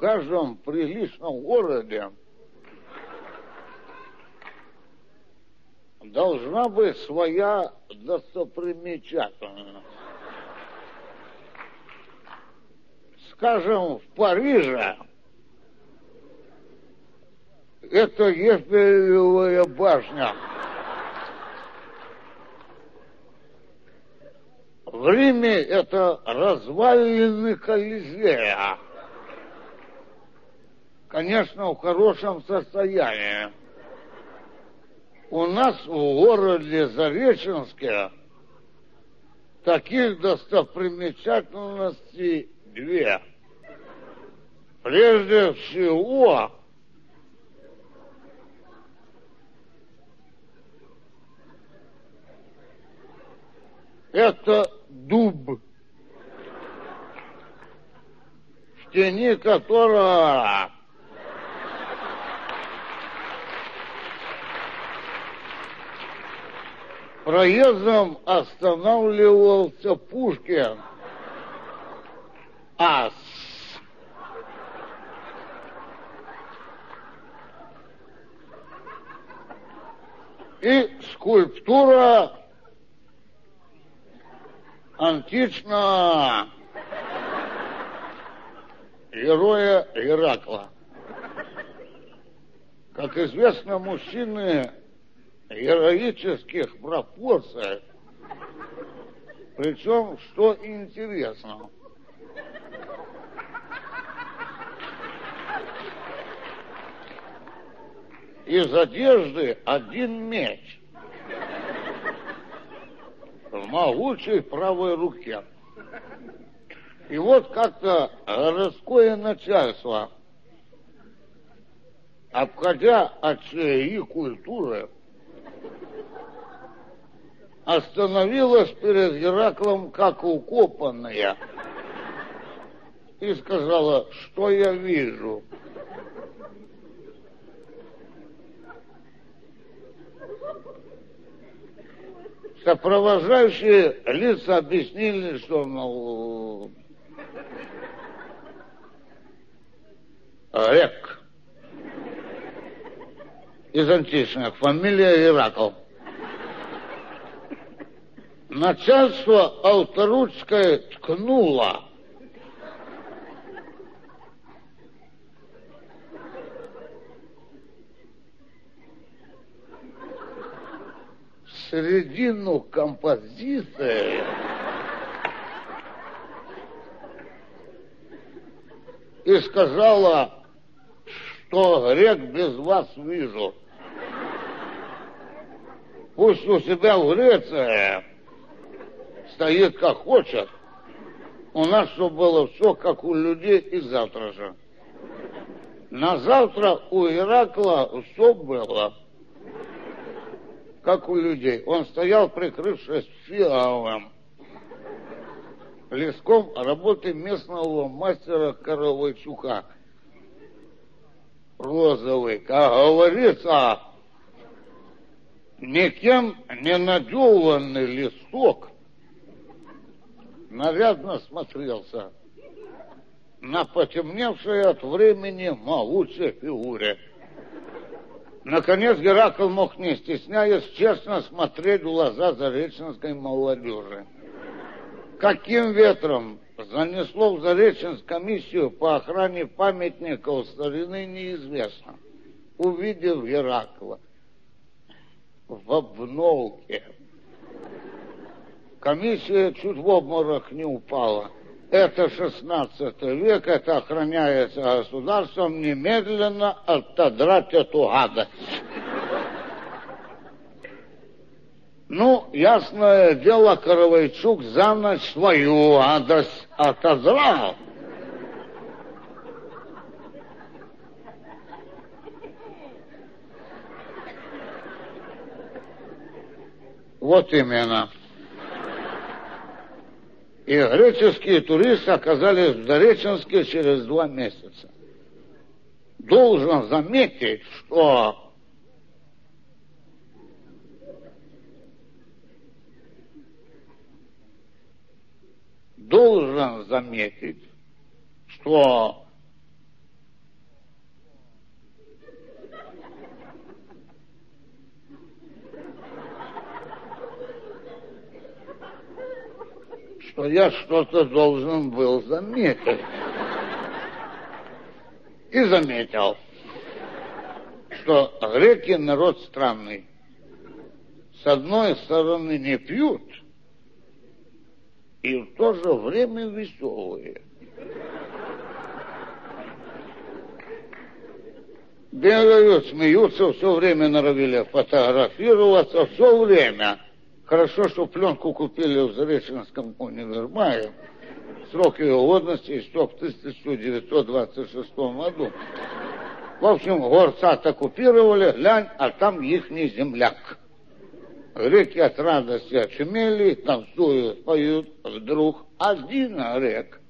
каждом приличном городе должна быть своя достопримечательность. Скажем, в Париже это Ефелевая башня. В Риме это развалины Колизея. Конечно, в хорошем состоянии. У нас в городе Зареченске таких достопримечательностей две. Прежде всего, это дуб, в тени которого проездом останавливался Пушкин. Ас. И скульптура античного героя Иракла. Как известно, мужчины героических пропорциях. Причем, что интересно, из одежды один меч в могучей правой руке. И вот как-то городское начальство, обходя от ЧАИ культуры, остановилась перед Гераклом как укопанная и сказала, что я вижу. Сопровождающие лица объяснили, что, мол, Рек из античных, фамилия Иракл начальство Алторучское ткнуло. В середину композиции и сказала, что грек без вас вижу. Пусть у себя в Греции стоит как хочет. У нас чтобы было все как у людей и завтра же. На завтра у Иракла все было как у людей. Он стоял, прикрывшись фиалом, леском работы местного мастера Коровайчука. Розовый, как говорится, никем не наделанный листок нарядно смотрелся на потемневшей от времени могучей фигуре. Наконец Геракл мог, не стесняясь, честно смотреть в глаза зареченской молодежи. Каким ветром занесло в Зареченск комиссию по охране памятников старины неизвестно. Увидев Геракла в обновке, комиссия чуть в обморок не упала. Это 16 век, это охраняется государством, немедленно отодрать эту гадость. Ну, ясное дело, Коровайчук за ночь свою гадость отодрал. Вот именно и греческие туристы оказались в Зареченске через два месяца. Должен заметить, что должен заметить, что что я что-то должен был заметить. И заметил, что греки народ странный. С одной стороны не пьют, и в то же время веселые. Бегают, смеются, все время норовили фотографироваться, все время. Хорошо, что пленку купили в Зареченском универмаге. Срок ее годности истек в 1926 году. В общем, горца-то купировали, глянь, а там ихний земляк. Греки от радости очумели, танцуют, поют. Вдруг один грек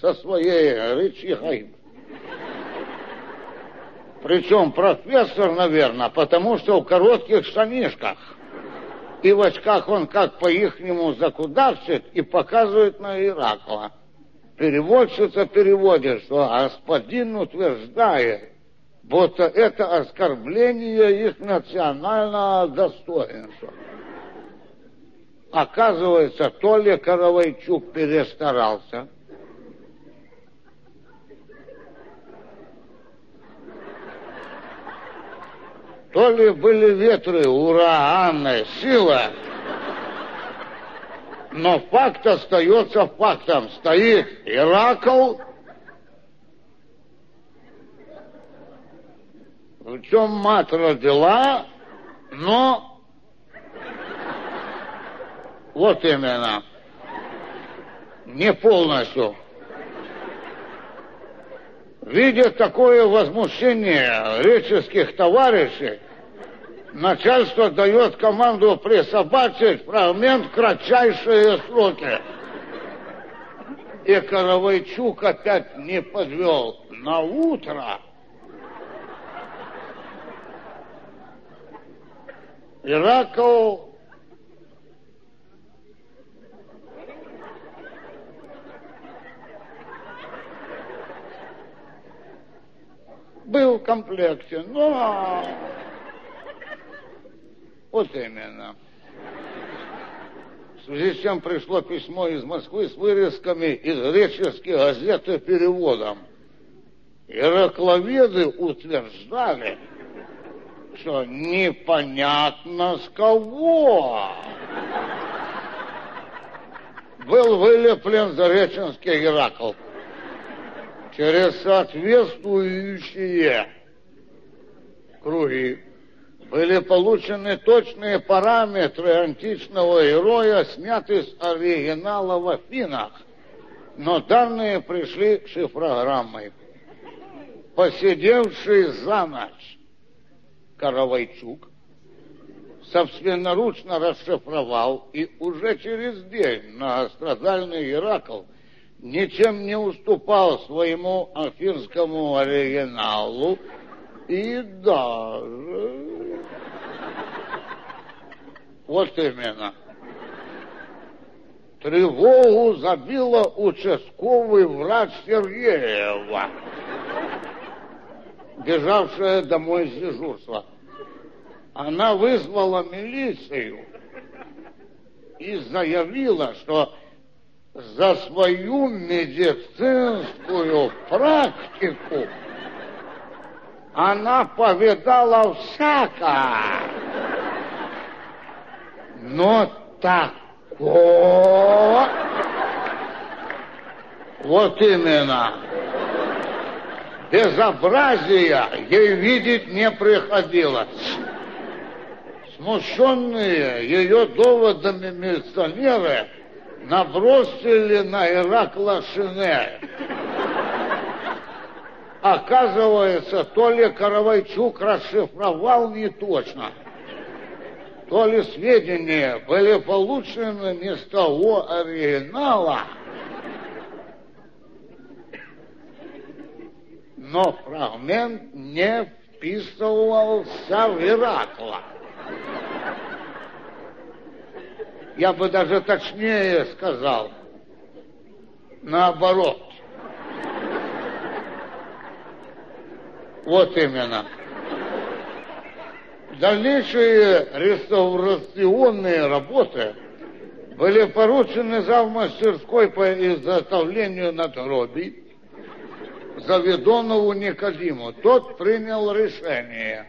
со своей рычихой. Причем профессор, наверное, потому что в коротких штанишках. И в очках он как по-ихнему закудавчит и показывает на Иракла. Переводчица переводит, что господин утверждает, будто это оскорбление их национального достоинства. Оказывается, то ли Каравайчук перестарался, то ли были ветры ураганной силы, но факт остается фактом. Стоит Иракл, чем мать родила, но вот именно, не полностью. Видя такое возмущение греческих товарищей, начальство дает команду присобачить фрагмент в кратчайшие сроки. И Каравайчук опять не подвел. На утро Иракл комплекте, но вот именно. В связи с чем пришло письмо из Москвы с вырезками из греческих газет и переводом. Иракловеды утверждали, что непонятно с кого был вылеплен Зареченский Геракл через соответствующие круги были получены точные параметры античного героя, снятые с оригинала в Афинах, но данные пришли шифрограммой. Посидевший за ночь Каравайчук собственноручно расшифровал и уже через день многострадальный Геракл ничем не уступал своему афинскому оригиналу и даже вот именно. Тревогу забила участковый врач Сергеева, бежавшая домой с дежурства. Она вызвала милицию и заявила, что за свою медицинскую практику она повидала всякое но такого вот именно безобразия ей видеть не приходилось. Смущенные ее доводами милиционеры набросили на Иракла шинель. Оказывается, то ли Каравайчук расшифровал не точно – то ли сведения были получены не с того оригинала, но фрагмент не вписывался в Иракла. Я бы даже точнее сказал, наоборот. Вот именно. Дальнейшие реставрационные работы были поручены завмастерской по изготовлению надгробий Заведонову Никодиму. Тот принял решение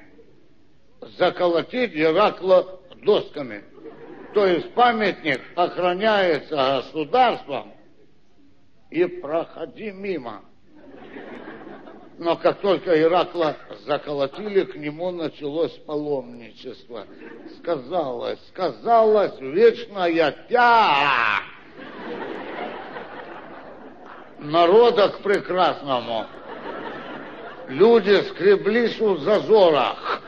заколотить Геракла досками. То есть памятник охраняется государством и проходи мимо. Но как только Иракла заколотили, к нему началось паломничество. Сказалось, сказалось вечная тя народа к прекрасному. Люди скреблись в зазорах,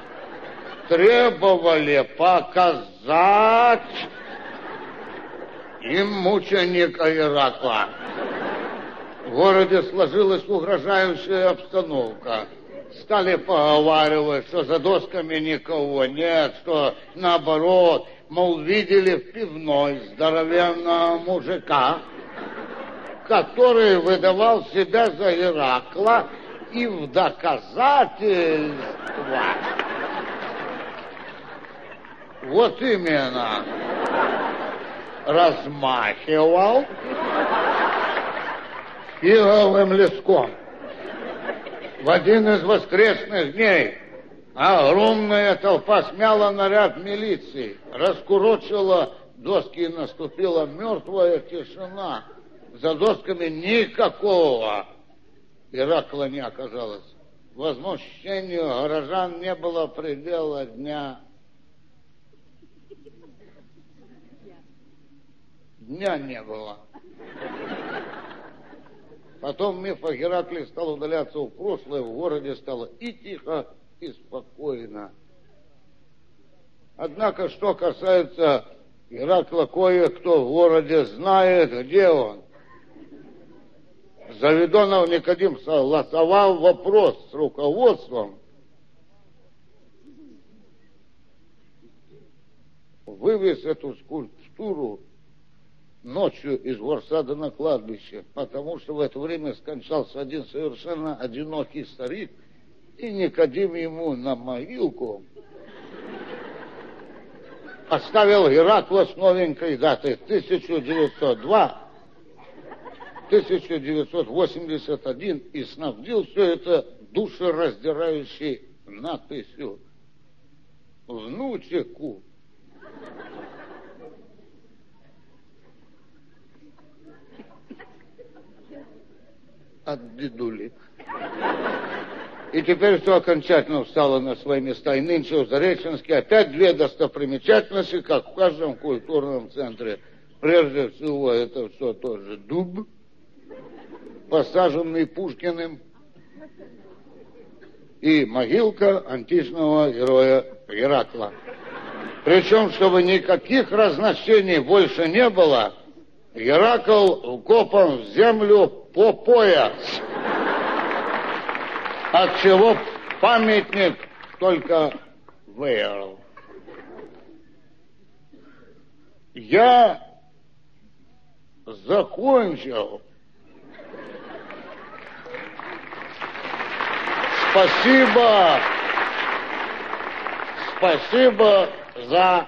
требовали показать им мученика Иракла. В городе сложилась угрожающая обстановка. Стали поговаривать, что за досками никого нет, что наоборот, мол, видели в пивной здоровенного мужика, который выдавал себя за Иракла и в доказательство. Вот именно размахивал фиговым леском. В один из воскресных дней огромная толпа смяла наряд милиции, раскурочила доски и наступила мертвая тишина. За досками никакого Иракла не оказалось. Возмущению горожан не было предела дня. Дня не было. Потом миф о Геракле стал удаляться в прошлое, в городе стало и тихо, и спокойно. Однако, что касается Геракла, кое-кто в городе знает, где он. Заведонов Никодим согласовал вопрос с руководством, вывез эту скульптуру ночью из Ворсада на кладбище, потому что в это время скончался один совершенно одинокий старик, и Никодим ему на могилку оставил Геракла с новенькой датой 1902 1981 и снабдил все это душераздирающей надписью «Внучеку». От дедули. И теперь все окончательно встало на свои места. И нынче в Зареченске опять две достопримечательности, как в каждом культурном центре. Прежде всего, это все тоже дуб, посаженный Пушкиным, и могилка античного героя Геракла. Причем, чтобы никаких разночений больше не было, Геракл укопан в землю по пояс. От чего памятник только выиграл. Я закончил. Спасибо. Спасибо за